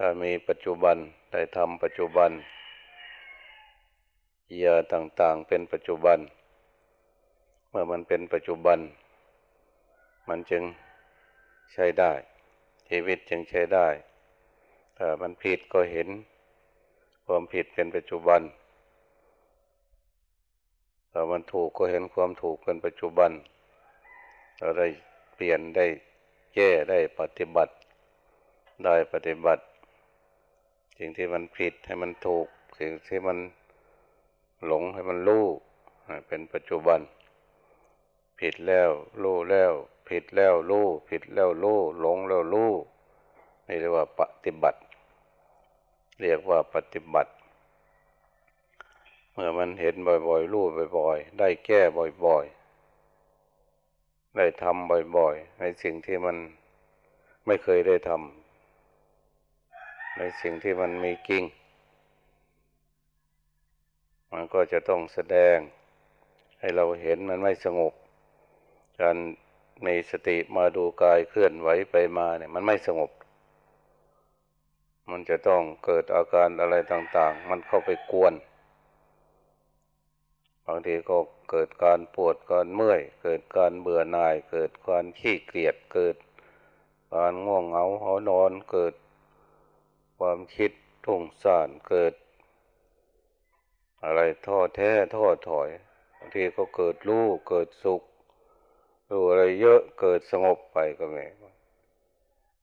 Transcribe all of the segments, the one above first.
ถ้ามีปัจจุบันได้ทำปัจจุบันยาต่างๆเป็นปัจจุบัน เมื่อมันเป็นปัจจุบัน มันจึงใช้ได้ ชีวิตจึงใช้ได้ถ้ามันผิดก็เห็น ความผิดเป็นปัจจุบันถ้ามันถูกก็เห็นความถูกเป็นปัจจุบันเราได้เปลี่ยนได้แก้ได้ปฏิบัติ ได้ปฏิบัติ สิ่งที่มันผิดให้มันถูก สิ่งที่มันหลงให้มันรู้เป็นปัจจุบัน ผิดแล้วรู้แล้ว ผิดแล้วรู้ผิดแล้วรู้หลงแล้วรู้นี่เรียกว่าปฏิบัติ เรียกว่าปฏิบัติ เมื่อมันเห็นบ่อยๆรู้บ่อย ๆ ได้แก้บ่อย ๆ ได้ทำบ่อย ๆ ในสิ่งที่มันไม่เคยได้ทำ ในสิ่งที่มันมีกิ่งมันก็จะต้องแสดงให้เราเห็นมันไม่สงบการมีสติมาดูกายเคลื่อนไหวไปมาเนี่ย มันไม่สงบ มันจะต้องเกิดอาการอะไรต่าง ๆ มันเข้าไปกวนบางทีก็เกิดการปวดการเมื่อย เกิดการเบื่อหน่าย เกิดการขี้เกียจเกิดการง่วงเหงาหอนอน เกิด ความคิดทุ่งซ่านเกิด อะไรท้อแท้ท้อถอยบางทีก็เกิดรู้เกิดสุขรู้อะไรเยอะเกิดสงบไปก็ไมี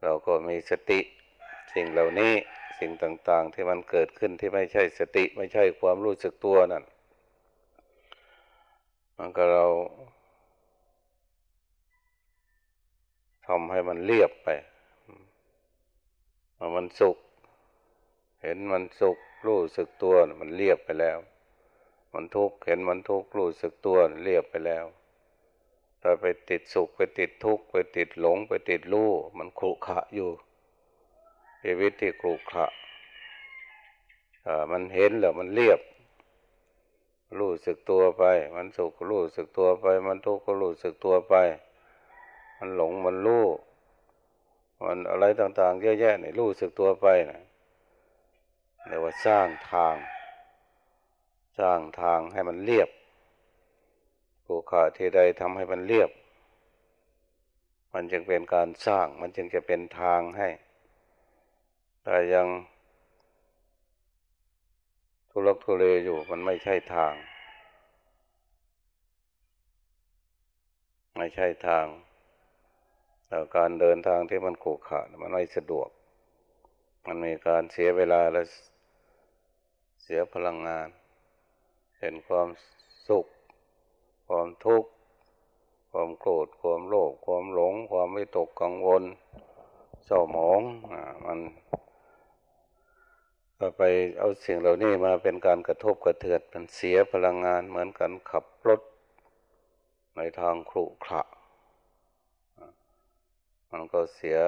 เราก็มีสติ สิ่งเหล่านี้สิ่งต่างๆ ที่มันเกิดขึ้นที่ไม่ใช่สติไม่ใช่ความรู้สึกตัวนั่นมันก็เราทำให้มันเรียบไป มันสุข เห็นมันสุขรู้สึกตัวมันเรียบไปแล้ว มันทุกข์เห็นมันทุกข์รู้สึกตัวเรียบไปแล้วถ้าไปติดสุขไปติดทุกข์ไปติดหลงไปติดรู้มันขรุขระอยู่ชีวิตที่ขรุขระมันเห็นแล้วมันเรียบ รู้สึกตัวไป มันสุขรู้สึกตัวไป มันทุกข์ก็รู้สึกตัวไป มันหลงมันรู้มันอะไรต่างๆเยอะแยะนี่รู้สึกตัวไปนะ เรียกว่าสร้างทาง สร้างทางให้มันเรียบภูขาที่ใดทำให้มันเรียบ มันจึงเป็นการสร้าง มันจึงจะเป็นทางให้ แต่ยังทุลักทุเลอยู่มันไม่ใช่ทาง ไม่ใช่ทางแต่การเดินทางที่มันขรุขระมันไม่สะดวก มันมีการเสียเวลาและ เสียพลังงาน เห็นความสุข ความทุกข์ ความโกรธ ความโลภ ความหลง ความไม่ตกกังวล เศร้าหมองอ่ามันก็ไปเอาสิ่งเหล่านี้มาเป็นการกระทบกระเทือนมันเสียพลังงานเหมือนกันขับรถในทางครุขระมันก็เสีย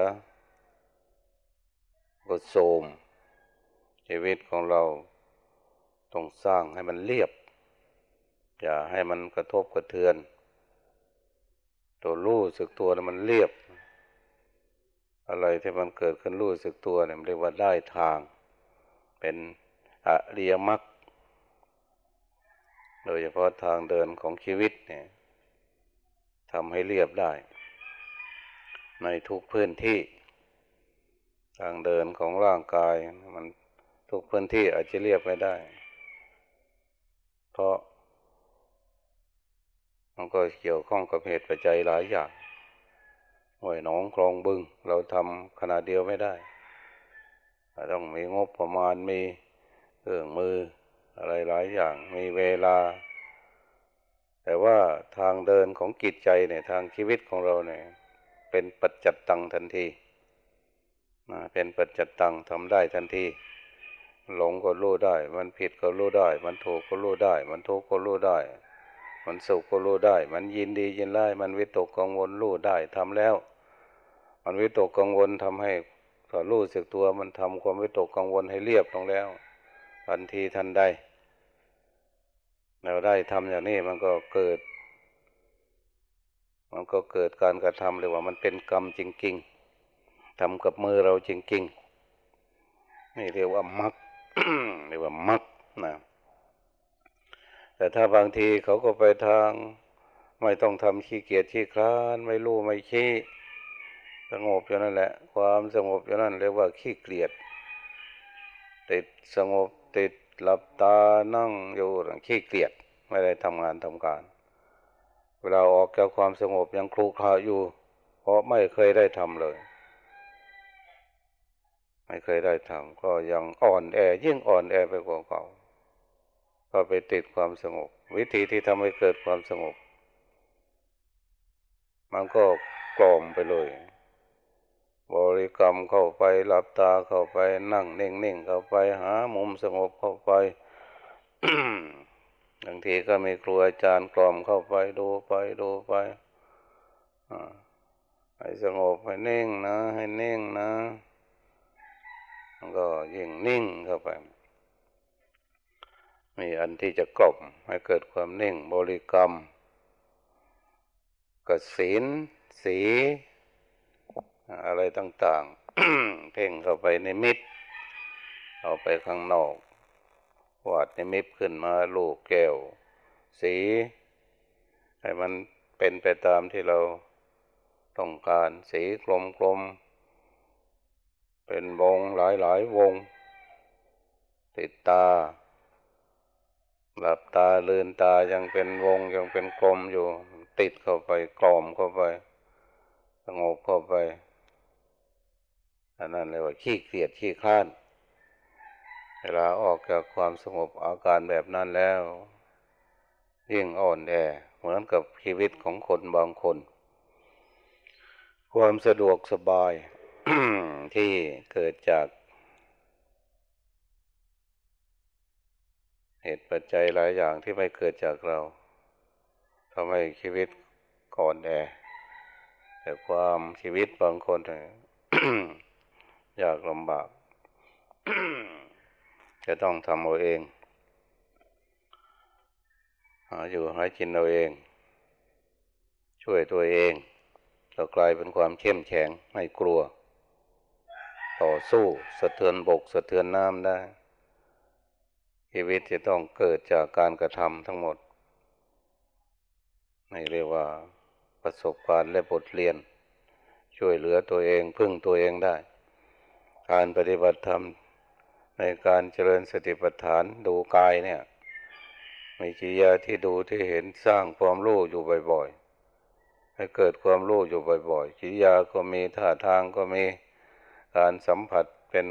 ก็โสมชีวิตของเรา ต้องสร้างให้มันเรียบ อย่าให้มันกระทบกระเทือน ตัวรู้สึกตัวมันเรียบ อะไรที่มันเกิดขึ้นรู้สึกตัวเนี่ยเรียกว่าได้ทาง เป็นอริยมรรคโดยเฉพาะทางเดินของชีวิตเนี่ยทำให้เรียบได้ ในทุกพื้นที่ ทางเดินของร่างกายมันทุกพื้นที่อาจจะเรียบไม่ได้ เพราะ มันก็เกี่ยวข้องกับเหตุปัจจัยหลายอย่างห่วยหนองคลองบึง เราทำขนาดเดียวไม่ได้ ต้องมีงบประมาณมีเครื่องมืออะไรหลายอย่างมีเวลา แต่ว่าทางเดินของกิจใจเนี่ยทางชีวิตของเราเนี่ย เป็นปัจจัตตังทันทีเป็นปัจจัตตังทำได้ทันที หลงก็รู้ได้ มันผิดก็รู้ได้ มันถูกก็รู้ได้ มันทุกข์ก็รู้ได้ มันสุขก็รู้ได้ มันยินดียินไล่มันวิตกกังวลรู้ได้ทำแล้ว มันวิตกกังวลทำให้ถ้ารู้สึกตัวมันทำความวิตกกังวลให้เรียบลงแล้วทันทีทันใด เราได้ทำอย่างนี้มันก็เกิด มันก็เกิดการกระทำเลยว่ามันเป็นกรรมจริง ๆทำกับมือเราจริง ๆ นี่เรียกว่ามัก เรียกว่ามักนะแต่ถ้าบางทีเขาก็ไปทาง ไม่ต้องทำขี้เกียจขี้คลาน ไม่รู้ไม่ขี้สงบอยู่นั่นแหละ ความสงบอยู่นั่นเรียกว่าขี้เกียจติดสงบติดหลับตานั่งอยู่ขี้เกียจไม่ได้ทำงานทำการ เวลาออกจากความสงบยังคลุกคลาอยู่ เพราะไม่เคยได้ทำเลย ไม่เคยได้ทำก็ยังอ่อนแอยิ่งอ่อนแอไปกว่าเก่า ก็ไปติดความสงบ วิธีที่ทำให้เกิดความสงบ มันก็กล่อมไปเลย บริกรรมเข้าไปหลับตาเข้าไปนั่งเน่งเน่งเข้าไปหามุมสงบเข้าไปบางทีก็มีครูอาจารย์กล่อมเข้าไปดูไปดูไปให้สงบให้นิ่งนะ ให้นิ่งนะ ก็ยิ่งนิ่งเข้าไป มีอันที่จะกลบให้เกิดความนิ่งบริกรรมกสินสี อะไรต่างๆ เพ่งเข้าไปในมิตรเอาไปข้างนอก วาดในมิตรขึ้นมาลูกแก้ว สี ให้มันเป็นไปตามที่เราต้องการสีกลมๆ เป็นวงหลายๆวง ติดตา หลับตาลืนตายังเป็นวงยังเป็นกลมอยู่ ติดเข้าไปกล่อมเข้าไปสงบเข้าไปอันนั้นเรียกว่าขี้เกียจขี้ข้านเวลาออกจากความสงบอาการแบบนั้นแล้ว ยิ่งอ่อนแอเหมือนกับชีวิตของคนบางคน ความสะดวกสบาย ที่เกิดจาก เหตุปัจจัยหลายอย่างที่ไม่เกิดจากเราทำให้ชีวิตก่อนแอแต่ความชีวิตบางคนยากลำบาก จะต้องทำเอาเองหาอยู่หากินเอาเอง ช่วยตัวเองจะกลายเป็นความเข้มแข็งไม่กลัว ต่อสู้สะเทือนบกสะเทือนน้ำได้ ชีวิตจะต้องเกิดจากการกระทำทั้งหมดนี่เรียกว่าประสบการณ์และบทเรียน ช่วยเหลือตัวเองพึ่งตัวเองได้ การปฏิบัติธรรมในการเจริญสติปัฏฐานดูกายเนี่ยมีกิยาที่ดูที่เห็นสร้างความรู้อยู่บ่อยๆ ให้เกิดความรู้อยู่บ่อยๆกิยาก็มีท่าทางก็มี การสัมผัสเป็น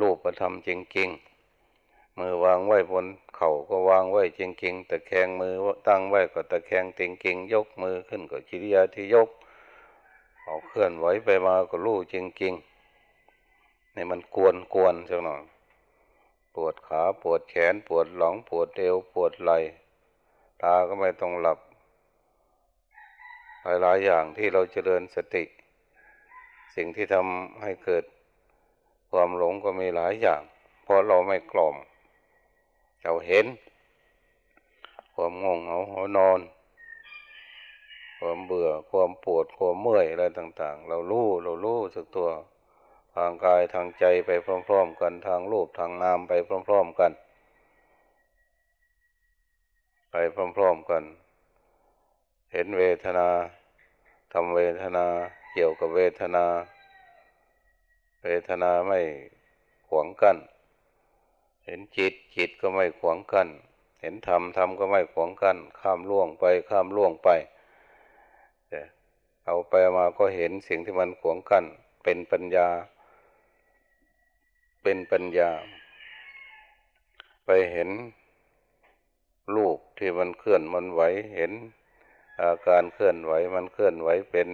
รูปธรรมจริงๆ มือวางไว้บนเข่าก็วางไว้จริงๆตะแคงมือตั้งไว้ก็ตะแคงจริงๆยกมือขึ้นก็จิริยาที่ยกเอาเคลื่อนไหวไปมาก็รู้จริงๆนี่มันกวนกวนจังหน่อยปวดขาปวดแขนปวดหลังปวดเอวปวดไหล่ตาก็ไม่ต้องหลับหลายๆอย่างที่เราเจริญสติ สิ่งที่ทำให้เกิดความหลงก็มีหลายอย่าง เพราะเราไม่กล่อม เราเห็น ความงงเอาหัวนอน ความเบื่อความปวดความเมื่อยอะไรต่าง ๆ เรารู้เรารู้สึกตัวทางกายทางใจไปพร้อม ๆ กันทางรูปทางนามไปพร้อม ๆ กัน ไปพร้อม ๆ กัน เห็นเวทนาทำเวทนา เกี่ยวกับเวทนา เวทนาไม่ขวางกัน้น เห็นจิตจิตก็ไม่ขวางกัน้น เห็นธรรมธรรมก็ไม่ขวางกัน้น ข้ามล่วงไปข้ามล่วงไป เอาไปมาก็เห็นสิ่งที่มันขวางกัน้น เป็นปัญญา เป็นปัญญา ไปเห็นลูกที่มันเคลื่อนมันไหว เห็นอาการเคลื่อนไหวมันเคลื่อนไหวเป็น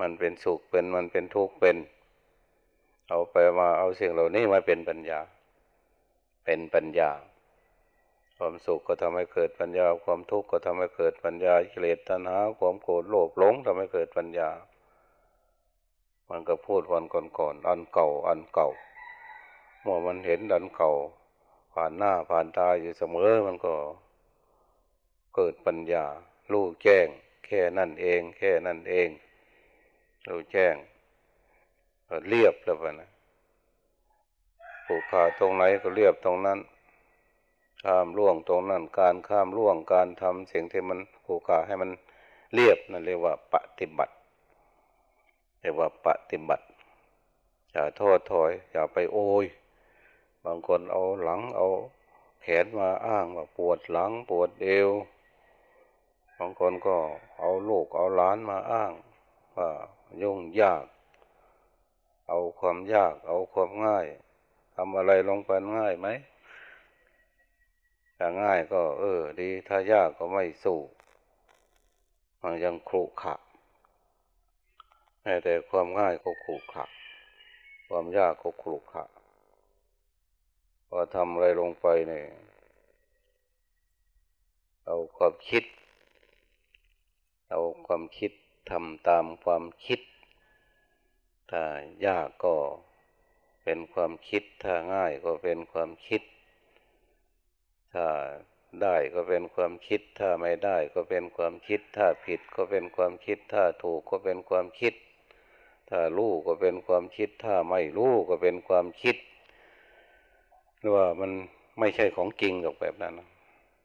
มันเป็นสุขเป็นมันเป็นทุกข์เป็น เอาไปมาเอาสิ่งเหล่านี้มาเป็นปัญญา เป็นปัญญา ความสุขก็ทำให้เกิดปัญญา ความทุกข์ก็ทำให้เกิดปัญญาเกลียดตัณหา ความโกรธโลภหลงทำให้เกิดปัญญา มันก็พูดวันก่อนๆอันเก่าอันเก่าเมื่อมันเห็นอันเก่า ผ่านหน้าผ่านตาอยู่เสมอมันก็เกิดปัญญา รู้แจ้ง แค่นั่นเอง แค่นั่นเอง รู้แจ้ง เรียบแล้วนะผูกขาดตรงไหนก็เรียบตรงนั้นข้ามล่วงตรงนั้น การข้ามล่วงการทำสิ่งที่มันผูกขาดให้มันเรียบนั่นเรียกว่าปฏิบัติเรียกว่าปฏิบัติอย่าโทษถอย อย่าไปโอยบางคนเอาหลังเอาแขนมาอ้างว่าปวดหลังปวดเอว บางคนก็เอาลูกเอาหลานมาอ้างว่ายุ่งยาก เอาความยาก เอาความง่ายทำอะไรลงไปง่ายไหมถ้าง่ายก็ เออ ดี ถ้ายากก็ไม่สู้มันยังครุขะแต่ความง่ายก็ครุขะความยากก็ครุขะพอทำอะไรลงไปเนี่ยเอาความคิด เอาความคิดทำตามความคิด ถ้ายากก็เป็นความคิด ถ้าง่ายก็เป็นความคิด ถ้าได้ก็เป็นความคิด ถ้าไม่ได้ก็เป็นความคิด ถ้าผิดก็เป็นความคิด ถ้าถูกก็เป็นความคิด ถ้ารู้ก็เป็นความคิด ถ้าไม่รู้ก็เป็นความคิดหรือว่ามันไม่ใช่ของจริงหรอกแบบนั้น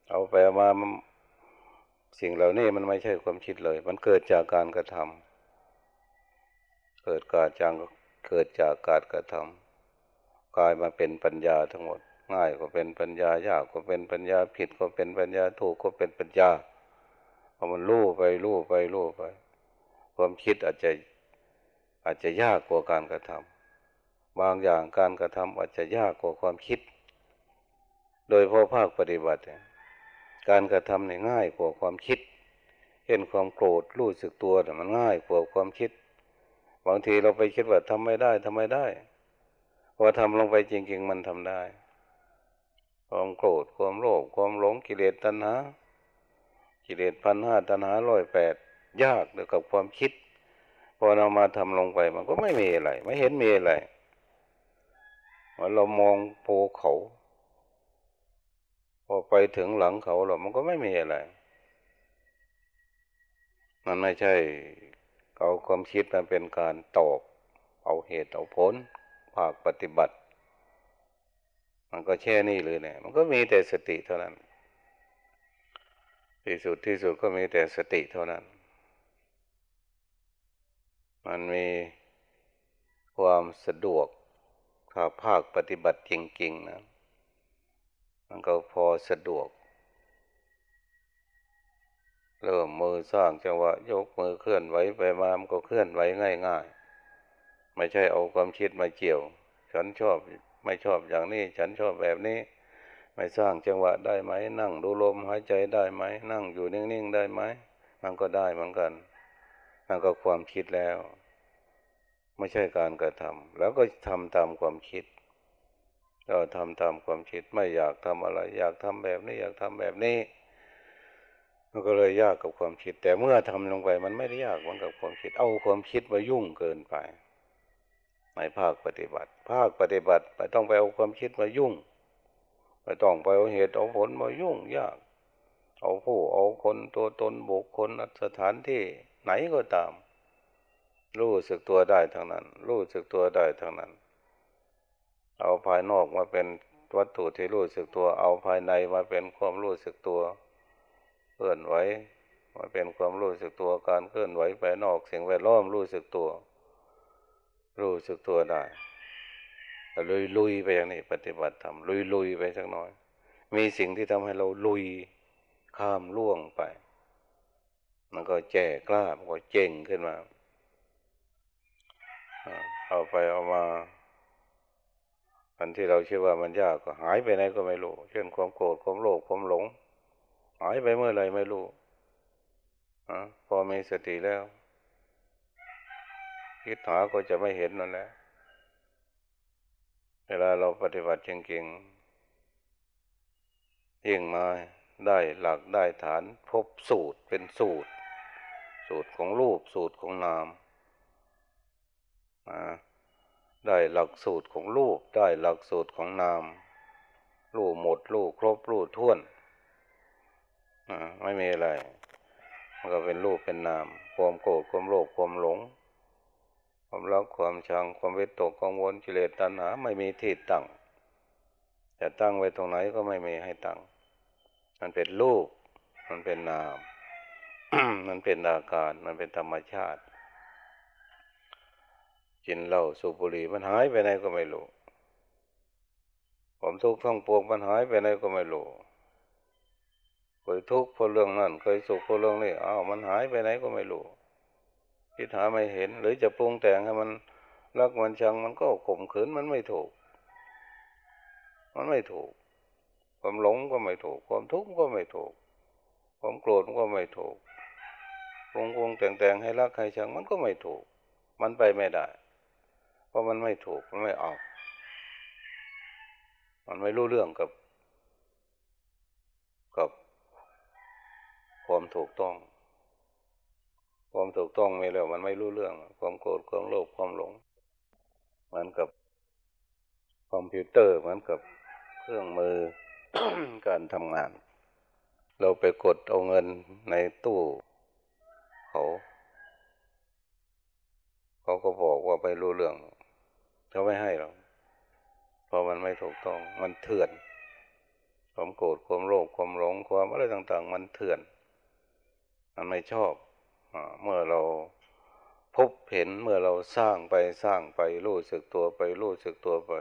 เอาไปมาสิ่งเหล่านี้มันไม่ใช่ความคิดเลย มันเกิดจากการกระทำ เกิดการจังก็เกิดจากการกระทำกลายมาเป็นปัญญาทั้งหมด ง่ายก็เป็นปัญญายากก็เป็นปัญญาผิดก็เป็นปัญญาถูกก็เป็นปัญญาพอมันรู้ไปรู้ไปรู้ไป ความคิดอาจจะอาจจะยากกว่าการกระทำบางอย่างการกระทำอาจจะยากกว่าความคิด โดยพอภาคปฏิบัติ การกระทำเนี่ยง่ายกว่าความคิด เห็นความโกรธรู้สึกตัวแต่มันง่ายกว่าความคิด บางทีเราไปคิดว่าทำไม่ได้ทำไม่ได้พอทำลงไปจริง ๆ มันทำได้ ความโกรธความโลภความหลงกิเลสตัณหากิเลสพันห้าตัณหาร้อยแปดยากเกี่ยวกับความคิด พอเรามาทำลงไปมันก็ไม่มีอะไร ไม่เห็นมีอะไรเรามองโพเขา พอไปถึงหลังเขาหรอมันก็ไม่มีอะไร มันไม่ใช่ เอาความคิดมันเป็นการตอบ เอาเหตุเอาผลภาคปฏิบัติ มันก็แช่นี่เลยเนี่ย มันก็มีแต่สติเท่านั้น ที่สุดที่สุดก็มีแต่สติเท่านั้น มันมีความสะดวกถ้าภาคปฏิบัติจริงๆนะ มันก็พอสะดวก เริ่มมือสร้างจังหวะยกมือเคลื่อนไหวไปมามันก็เคลื่อนไหวง่ายๆ ไม่ใช่เอาความคิดมาเกี่ยว ฉันชอบไม่ชอบอย่างนี้ ฉันชอบแบบนี้ ไม่สร้างจังหวะได้ไหม นั่งดูลมหายใจได้ไหม นั่งอยู่นิ่งๆได้ไหม มันก็ได้เหมือนกันนั่นก็ความคิดแล้ว ไม่ใช่การกระทำแล้วก็ทำตามความคิดก็ทำตามความคิดไม่อยากทำอะไร อยากทำแบบนี้อยากทำแบบนี้ มันก็เลยยากกับความคิด แต่เมื่อทำลงไปมันไม่ได้ยากเหมือนกับความคิด เอาความคิดมายุ่งเกินไปในภาคปฏิบัติ ภาคปฏิบัติไม่ต้องไปเอาความคิดมายุ่งไม่ต้องไปเอาเหตุเอาผลมายุ่งยาก เอาผู้เอาคนตัวตนบุคคลสถานที่ไหนก็ตาม รู้สึกตัวได้ทั้งนั้น รู้สึกตัวได้ทั้งนั้น เอาภายนอกมาเป็นวัตถุที่รู้สึกตัว เอาภายในมาเป็นความรู้สึกตัว เคลื่อนไหวมาเป็นความรู้สึกตัวการเคลื่อนไหวไปนอกเสิ่งแวดล้อมรู้สึกตัว รู้สึกตัวได้ลุยลุยไปอย่างนี้ปฏิบัติธรรมลุยลุยไปสักน่อย มีสิ่งที่ทำให้เราลุยข้ามล่วงไป มันก็แจ่กล้ามันก็เจ่งขึ้นมาเอาไปเอามาอันที่เราเชื่อว่ามันยากก็หายไปไหนก็ไม่รู้ เช่นความโกรธความโลภความหลงายไปเมื่อไรไม่รู้อพอมีสติแล้วคิดหาก็จะไม่เห็นนั่นแหละเวลาเราปฏิบัติจริงๆยิ่งมาได้หลักได้ฐาน พบสูตรเป็นสูตร สูตรของรูปสูตรของนามได้หลักสูตรของรูปได้หลักสูตรของนาม รูปหมดรูปครบรูปท้วน ไม่มีอะไร มันก็เป็นรูปเป็นนาม ความโกรธความโลภความหลง ความรักความชังความวิตกกังวลกิเลสตัณหา ไม่มีที่ตั้งจะตั้งไว้ตรงไหนก็ไม่มีให้ตั้ง มันเป็นรูป มันเป็นนาม มันเป็นอาการ มันเป็นธรรมชาติ กินเหล้าสูบบุหรี่มันหายไปไหนก็ไม่รู้ผมทุกข์ทั้งปวงมันหายไปไหนก็ไม่รู้ เคยทุกข์เพราะเรื่องนั้นเคยสุขเพราะเรื่องนี้อ้าวมันหายไปไหนก็ไม่รู้คิดหาไม่เห็น หรือจะปรุงแต่งให้มันรักมันชังมันก็ข่มขืนมันไม่ถูก มันไม่ถูก ความหลงก็ไม่ถูก ความทุกข์ก็ไม่ถูก ความโกรธก็ไม่ถูกปรุงปรุงแต่งแต่งให้รักให้ชังมันก็ไม่ถูก มันไปไม่ได้ เพราะมันไม่ถูกมันไม่ออก มันไม่รู้เรื่องกับกับ ความถูกต้อง ความถูกต้องไม่แล้วมันไม่รู้เรื่อง ความโกรธความโลภความหลงเหมือนกับคอมพิวเตอร์เหมือนกับเครื่องมือการทำงาน เราไปกดเอาเงินในตู้เขา เขาก็บอกว่าไปรู้เรื่องเขาไม่ให้เราเพราะมันไม่ถูกต้อง มันเถื่อนความโกรธความโลภความหลงความอะไรต่าง ๆ มันเถื่อน มันไม่ชอบเมื่อเราพบเห็นเมื่อเราสร้างไปสร้างไปรู้สึกตัวไปรู้สึกตัวไป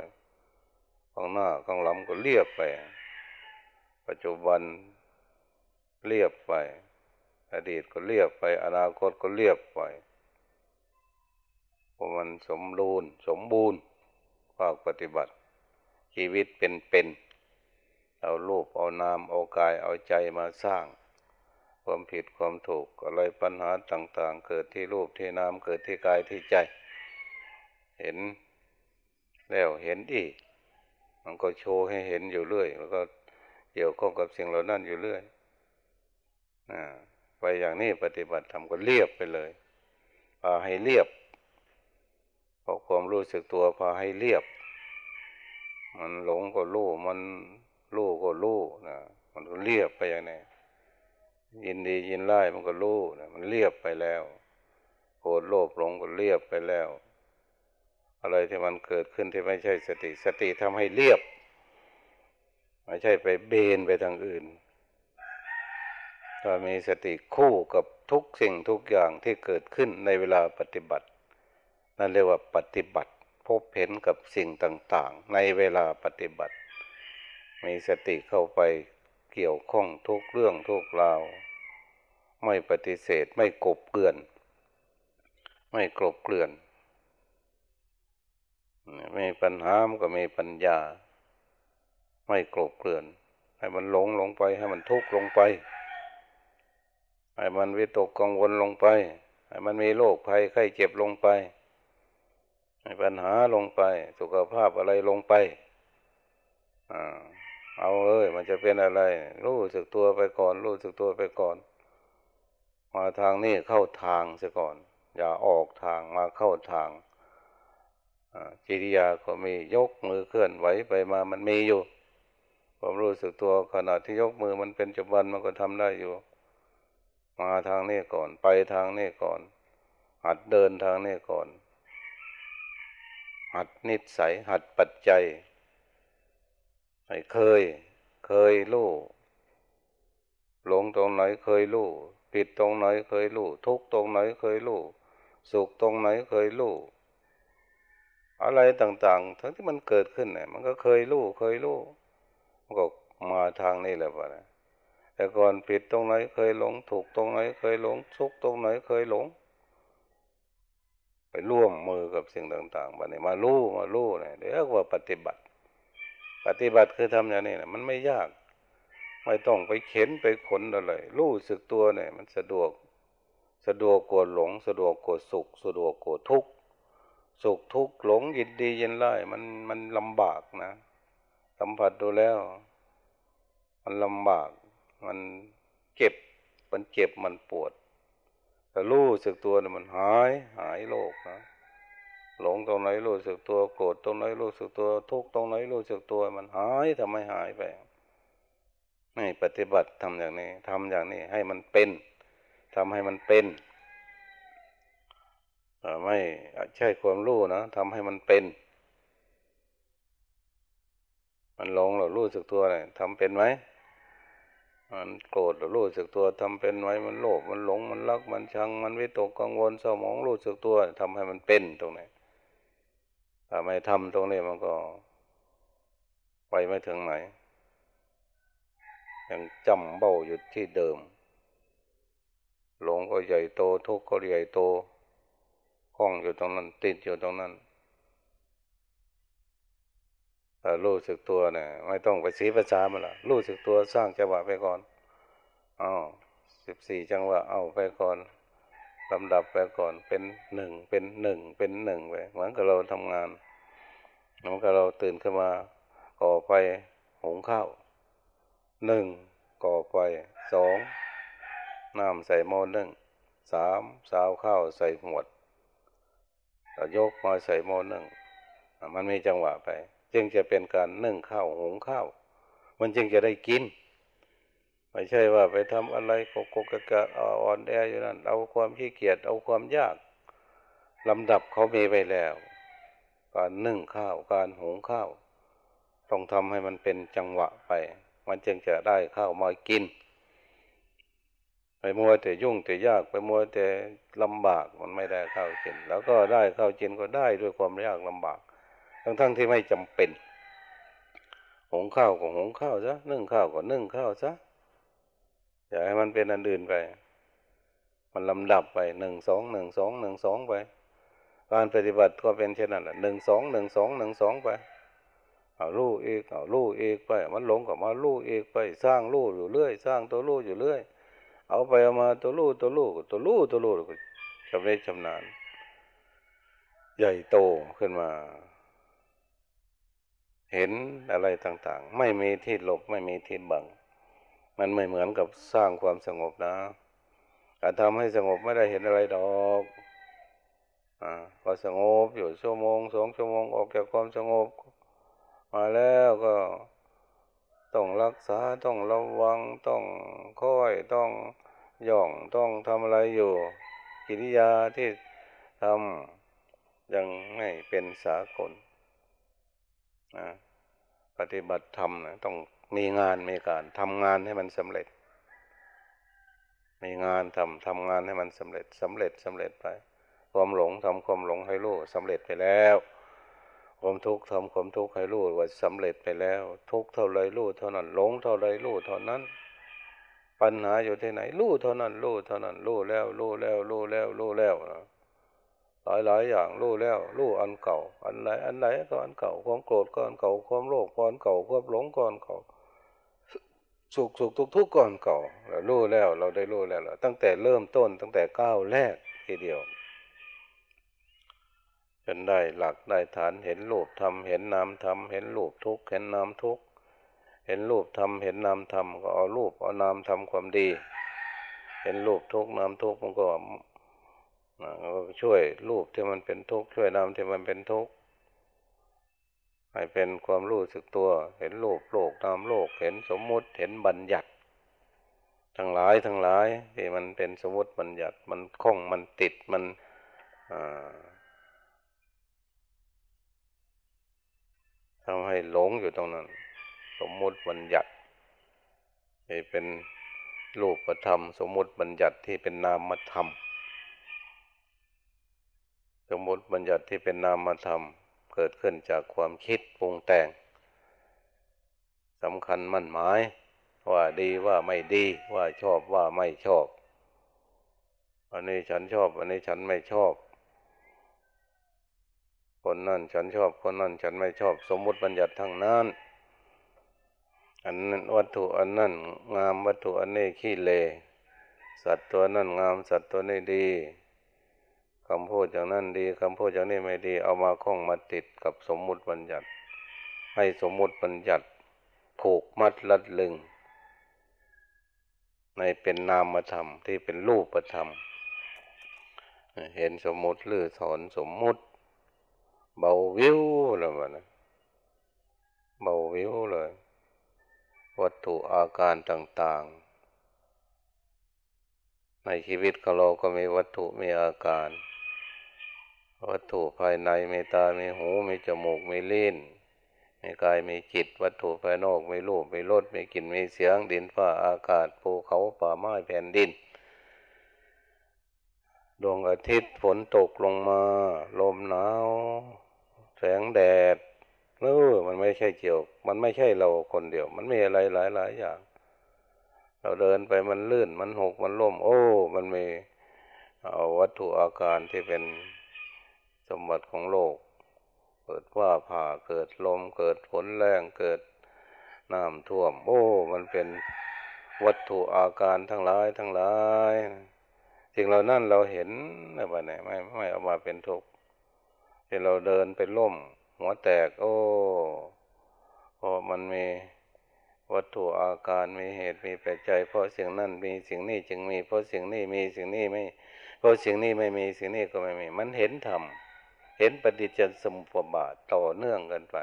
ข้างหน้าข้างหลังก็เรียบไป ปัจจุบันเรียบไป อดีตก็เรียบไป อนาคตก็เรียบไปเพราะมันสมบูรณ์สมบูรณ์ภาคปฏิบัติ ชีวิตเป็นเป็นเอารูปเอานามเอากายเอาใจมาสร้าง ความผิดความถูกอะไรปัญหาต่างๆ เกิดที่รูปที่นามเกิดที่กายที่ใจ เห็นแล้วเห็นอีก มันก็โชว์ให้เห็นอยู่เรื่อย แล้วก็เกี่ยวข้องกับสิ่งเหล่านั้นอยู่เรื่อยไปอย่างนี้ปฏิบัติทำก็เรียบไปเลยพาให้เรียบเพราะความรู้สึกตัวพาให้เรียบ มันหลงก็รู้มันรู้ก็รู้นะมันก็เรียบไปอย่างนี้ ยินดียินไล่มันก็รู้นะมันเรียบไปแล้วโกรธโลภหลงก็เรียบไปแล้ว อะไรที่มันเกิดขึ้นที่ไม่ใช่สติ สติทำให้เรียบ ไม่ใช่ไปเบนไปทางอื่นถ้ามีสติคู่กับทุกสิ่งทุกอย่างที่เกิดขึ้นในเวลาปฏิบัติ นั่นเรียกว่าปฏิบัติ พบเห็นกับสิ่งต่าง ๆ ในเวลาปฏิบัติ มีสติเข้าไป เกี่ยวข้องทุกเรื่องทุกราว ไม่ปฏิเสธไม่กบเกลื่อน ไม่กลบเกลื่อนไมีปัญหามันก็มีปัญญา ไม่กลบเกลื่อน ให้มันหลงลงไป ให้มันทุกข์ลงไป ให้มันวิตกกังวลลงไป ให้มันมีโรคภัยไข้เจ็บลงไป ให้ปัญหาลงไป สุขภาพอะไรลงไป อ่า เอาเลยมันจะเป็นอะไร รู้สึกตัวไปก่อน รู้สึกตัวไปก่อน มาทางนี้เข้าทางเสียก่อน อย่าออกทางมาเข้าทางจิริยาก็มียกมือเคลื่อนไหวไปมามันมีอยู่ผมรู้สึกตัวขณะที่ยกมือมันเป็นจุบันมันก็ทำได้อยู่ มาทางนี้ก่อน ไปทางนี้ก่อน หัดเดินทางนี้ก่อน หัดนิสัยหัดปัจจัย เคย เคยรู้หลงตรงไหนเคยรู้ผิดตรงไหนเคยรู้ทุกตรงไหนเคยรู้สุขตรงไหนเคยรู้อะไรต่างๆ ทั้งที่มันเกิดขึ้นเนี่ย มันก็เคยรู้เคยรู้มันก็มาทางนี้แหละวะนะแต่ก่อนผิดตรงไหนเคยหลง ถูกตรงไหนเคยหลงสุขตรงไหนเคยหลง ไปร่วมมือกับสิ่งต่างๆบัดนี้มาลู่มาลู่เนี่ยเรียกว่าปฏิบัติ ปฏิบัติคือทำอย่างนี้นะมันไม่ยาก ไม่ต้องไปเข็นไปขนอะไรรู้สึกตัวเนี่ย มันสะดวก สะดวกกว่าหลง สะดวกกว่าสุข สะดวกกว่าทุกข์สุขทุกข์หลงยินดียินไล่มันมันลำบากนะสัมผัสดูแล้ว มันลำบาก มันเจ็บ มันเจ็บมันปวดแต่รู้สึกตัวเนี่ยมันหายหายโรคนะ หลงตรงไหนรู้สึกตัวโกรธตรงไหนรู้สึกตัว ทุกตรงไหนรู้สึกตัว มันหายทำไมหายไปนี่ปฏิบัติทำอย่างนี้ทำอย่างนี้ให้มันเป็นทำให้มันเป็นไม่ใช่ความรู้นะทำให้มันเป็น มันหลงเรารู้สึกตัวเลยทำเป็นไหมมันโกรธเรารู้สึกตัวทำเป็นไหมมันโลภมันหลงมันรักมันชัง มันวิตกกังวลสมองรู้สึกตัวทำให้มันเป็นตรงไหน ถ้าไม่ทำตรงนี้มันก็ ไปไม่ถึงไหน ยังจำเบ้าอยู่ที่เดิม หลงก็ใหญ่โต ทุกข์ก็ใหญ่โตคล้องอยู่ตรงนั้น ติดอยู่ตรงนั้นถ้ารู้สึกตัวเนี่ยไม่ต้องไปสีภาษามันละรู้สึกตัวสร้างจังหวะไปก่อนอ้าวสิบสี่จังหวะเอาไปก่อน ลำดับไปก่อนเป็นหนึ่งเป็นหนึ่งเป็นหนึ่งไปเหมือนกับเราทำงานเหมือนกับเราตื่นขึ้นมาก่อไฟหุงข้าวหนึ่งก่อไฟสองน้ำใส่หม้อนึ่งสามสาวข้าวใส่หมวดยกมาใส่หม้อนึ่งมันมีจังหวะไป จึงจะเป็นการนึ่งข้าวหุงข้าว มันจึงจะได้กิน ไม่ใช่ว่าไปทำอะไรโกโกกะกะอ่อนแออยู่นั่นเอาความขี้เกียจเอาความยากลำดับเขามีไปแล้ว การนึ่งข้าวการหุงข้าว ต้องทำให้มันเป็นจังหวะไป มันจึงจะได้ข้าวมากิน ไปมัวแต่ยุ่งแต่ยากไปมัวแต่ลำบากมันไม่ได้ข้าวกิน แล้วก็ได้ข้าวกินก็ได้ด้วยความยากลำบาก ทั้งทั้งที่ไม่จำเป็น หุงข้าวก็หุงข้าวซะนึ่งข้าวก็นึ่งข้าวซะ อย่าให้มันเป็นอันอื่นไป มันลำดับไปหนึ่งสองหนึ่งสองหนึ่งสองไป การปฏิบัติก็เป็นเช่นนั้นแหละหนึ่งสองหนึ่งสองหนึ่งสองไปเอาลู่เอกเอาลู่เอกไป มันหลงกับมาลู่เอกไป สร้างลู่อยู่เรื่อย สร้างตัวลู่อยู่เรื่อย เอาไปเอามาตัวลู่ตัวลู่ตัวลู่ตัวลู่ก็ชำนิชำนาญ ใหญ่โตขึ้นมา เห็นอะไรต่าง ๆ ไม่มีที่หลบไม่มีที่บัง มันไม่เหมือนกับสร้างความสงบนะ การทำให้สงบไม่ได้เห็นอะไรดอกอพอสงบอยู่ชั่วโมงสองชั่วโมงออกจากความสงบ มาแล้วก็ต้องรักษาต้องระวังต้องค่อยต้องย่องต้องทำอะไรอยู่ กิริยาที่ทำยังไม่เป็นสากลปฏิบัติธรรมนะต้อง มีงานมีการทำงานให้มันสำเร็จ มีงานทำทำงานให้มันสำเร็จสำเร็จสำเร็จไป ความหลงทำความหลงให้รู้สำเร็จไปแล้วความทุกข์ทำความทุกข์ให้รู้ว่าสำเร็จไปแล้ว ทุกเท่าไรรู้เท่านั้นหลงเท่าไรรู้เท่านั้น ปัญหาอยู่ที่ไหนรู้เท่านั้นรู้เท่านั้นรู้แล้วรู้แล้วรู้แล้วรู้แล้วนะหลายหลายอย่างรู้แล้วรู้อันเก่า อันไหนอันไหนก็อันเก่าความโกรธก่อนเก่าความโลภก่อนเก่าความหลงก่อนเก่า สุขสุขทุกทุกก่อนเก่าเรารู้แล้ว เราได้รู้แล้วตั้งแต่เริ่มต้นตั้งแต่ก้าวแรกทีเดียวจนได้หลักได้ฐานเห็นรูปทำเห็นนามทำเห็นรูปทุกเห็นนามทุกเห็นรูปทำเห็นนามทำก็เอารูปเอานามทำความดี เห็นรูปทุกนามทุกมันก็ช่วยรูปที่มันเป็นทุกช่วยนามที่มันเป็นทุกข์ ให้เป็นความรู้สึกตัว เห็นรูปโลกนามโลก เห็นสมมุติ เห็นบัญญัติ ทั้งหลายทั้งหลายที่มันเป็นสมมติบัญญัติ มันคล้อง มันติด มันทำให้หลงอยู่ตรงนั้น สมมุติบัญญัติที่เป็นรูปธรรม สมมุติบัญญัติที่เป็นนามธรรม สมมติบัญญัติที่เป็นนามธรรม เกิดขึ้นจากความคิดปรุงแต่งสำคัญมั่นหมาย ว่าดีว่าไม่ดีว่าชอบว่าไม่ชอบ อันนี้ฉันชอบ อันนี้ฉันไม่ชอบ คนนั่นฉันชอบคนนั่นฉันไม่ชอบ สมมุติบัญญัติทั้งนั้นอันนั้นวัตถุอันนั้นงามวัตถุอันนี้ขี้เลสัตว์ตัวนั้นงามสัตว์ตัวนี้ดี คำพูดอย่างนั้นดีคำพูดอย่างนี้ไม่ดี เอามาคล้องมาติดกับสมมุติบัญญัติ ให้สมมุติบัญญัติผูกมัดลัดลึง ในเป็นนามธรรมที่เป็นรูปธรรม เห็นสมมุติหรือสอนสมมุติ เบาวิวแล้วมันเบาวิวเลย วัตถุอาการต่างๆในชีวิตของเราก็มีวัตถุมีอาการ วัตถุภายในมีตา มีหู มีจมูก มีลิ้น มีกาย มีจิต วัตถุภายนอก มีรูป มีรส มีกลิ่น มีเสียง ดิน ฟ้า อากาศ ภูเขา ป่าไม้ แผ่นดิน ดวงอาทิตย์ ฝนตกลงมา ลมหนาว แสงแดดเออมันไม่ใช่เกี่ยว มันไม่ใช่เราคนเดียว มันมีอะไรหลายหลายอย่าง เราเดินไปมันลื่น มันหก มันล่ม โอ้ มันมีวัตถุอาการที่เป็น มบัติของโลก เกิดว่าผ่าเกิดลม เกิดฝนแรงเกิดน้ำท่วม โอ้ มันเป็นวัตถุอาการทั้งหลายทั้งหลายสิ่งเหล่านั้นเราเห็นอะไรเนี่ยไม่ไม่เอามาเป็นทุกข์ที่เราเดินเป็นล่ม หัวแตก โอ้เพราะมันมีวัตถุอาการมีเหตุมีปัจจัย เพราะสิ่งนั้นมีสิ่งนี้จึงมี เพราะสิ่งนี้มีสิ่งนี้ไม่ เพราะสิ่งนี้ไม่มีสิ่งนี้ก็ไม่มี มันเห็นธรรม เห็นปฏิจจสมุปบาทต่อเนื่องกันไป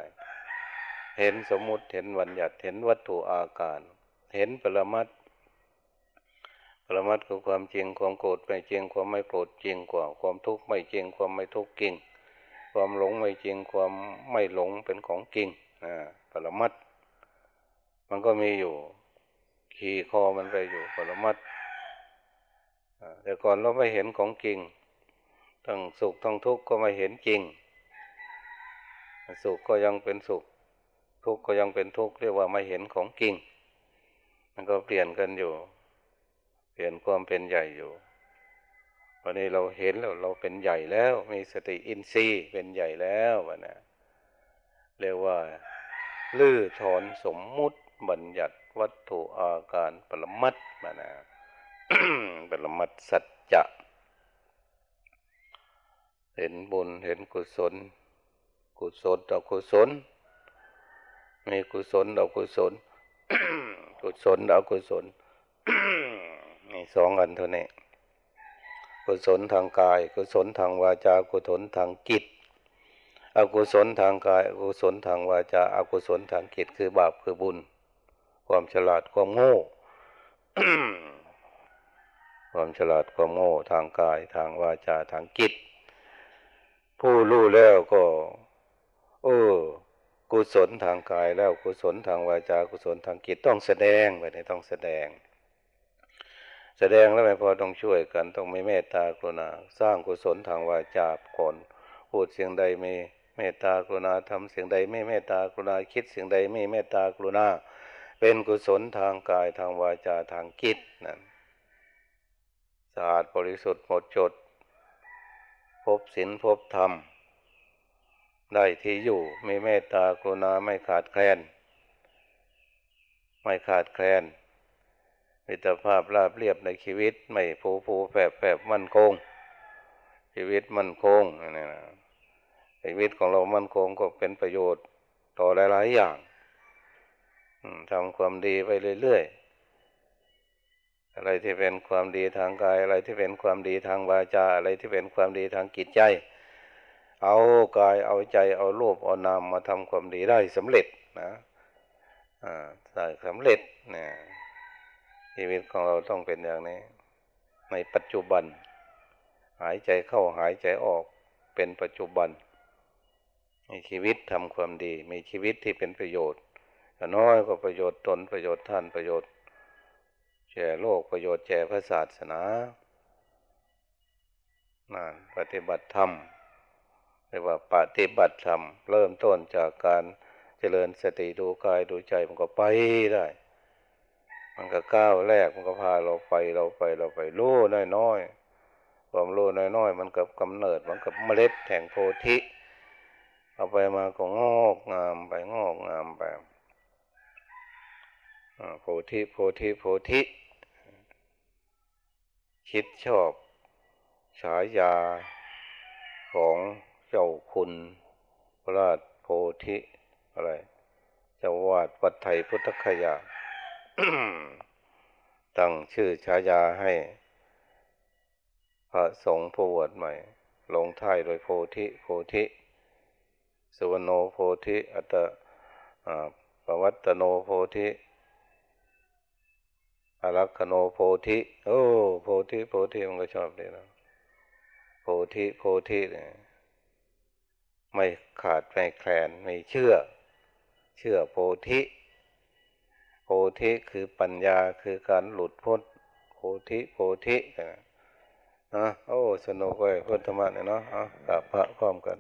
เห็นสมมุติเห็นวัญญัติเห็นวัตถุอาการ เห็นปรมัตปรมัตคือความจริงความโกรธไม่จริงความไม่โกรธจริงกว่า ความทุกข์ไม่จริงความไม่ทุกข์จริง ความหลงไม่จริงความไม่หลงเป็นของจริงอ่าปรมัตมันก็มีอยู่ ขี่คอมันไปอยู่ปรมัตแต่ก่อนเราไม่เห็นของจริง ทั้งสุขทั้งทุกข์ก็ไม่เห็นจริง สุขก็ยังเป็นสุข ทุกข์ก็ยังเป็นทุกข์เรียกว่าไม่เห็นของจริง มันก็เปลี่ยนกันอยู่ เปลี่ยนความเป็นใหญ่อยู่วันนี้เราเห็นแล้วเราเป็นใหญ่แล้ว มีสติอินทรีย์เป็นใหญ่แล้ววะนะเรียกว่า ลื้อถอนสมมุติบัญญัติวัตถุอาการปรมัตมานะปรมัตสัจจะ เห็นบุญเห็นกุศล กุศลต่อกุศล มีกุศลต่อกุศล กุศลต่อกุศลนี่สองอันเท่านี้กุศลทางกาย กุศลทางวาจา กุศลทางจิตอกุศลทางกายอกุศลทางวาจาอกุศลทางจิตคือบาปคือบุญ ความฉลาดความโง่ความฉลาดความโง่ทางกายทางวาจาทางจิต ผู้รู้แล้วก็ เออ กุศลทางกายแล้วกุศลทางวาจา กุศลทางจิตต้องแสดงไปในต้องแสดง แสดงแล้วไม่พอต้องช่วยกัน ต้องมีเมตตากรุณา สร้างกุศลทางวาจาก่อนพูดเสียงใดมีเมตตากรุณาทำเสียงใดไม่เมตตากรุณาคิดเสียงใดไม่เมตตากรุณา เป็นกุศลทางกายทางวาจาทางจิตนั่นสะอาดบริสุทธิ์หมดจด บศีลพบธรรม ได้ที่อยู่มีเมตตากรุณาไม่ขาดแคลน ไม่ขาดแคลนมิตรภาพราบเรียบในชีวิต ไม่ผูผูแฝบแฝบมั่นคง ชีวิตมั่นคงนี่นะชีวิตของเรามั่นคงก็เป็นประโยชน์ต่อหลาย ๆ อย่างทำความดีไปเรื่อย ๆ อะไรที่เป็นความดีทางกาย อะไรที่เป็นความดีทางวาจา อะไรที่เป็นความดีทางจิตใจ เอากายเอาใจเอารูปเอานามมาทำความดีได้สำเร็จนะอ่าได้สำเร็จเนี่ยชีวิตของเราต้องเป็นอย่างนี้ ในปัจจุบัน หายใจเข้าหายใจออกเป็นปัจจุบันมีชีวิตทำความดี มีชีวิตที่เป็นประโยชน์น้อยก็ประโยชน์ตนประโยชน์ท่านประโยชน์ ก่โลกประโยชน์แก่พระศาสนานั่นปฏิบัติธรรมเรียกว่าปฏิบัติธรรม เริ่มต้นจากการเจริญสติดูกายดูใจมันก็ไปได้ มันก็ก้าวแรกมันก็พาเราไปเราไปเราไปรู้น้อยๆความรู้น้อยๆมันกับกำเนิดมันกับเมล็ดแห่งโพธิเอาไปมาก็งอกงามไปงอกงามไปโพธิโพธิโพธิ คิดชอบฉายาของเจ้าคุณพระราชโพธิอะไรเจ้าวาดวัดไทยพุทธคยา ตั้งชื่อฉายาให้ พระสงฆ์ผู้บวชใหม่ ลงท้ายโดยโพธิโพธิสุวรรณโพธิอัตประวัตโนโพธิ อรักขโนโพธิ โอ้โพธิโพธิมันก็ชอบเลยนะโพธิโพธิเนี่ยไม่ขาดไม่แคลนไม่เชื่อ เชื่อโพธิ โพธิคือปัญญาคือการหลุดพ้นโพธิโพธินะโอ้สนุกเว้ยพุทธธรรมะเนี่ยเนาะอะกับพระพร้อมกัน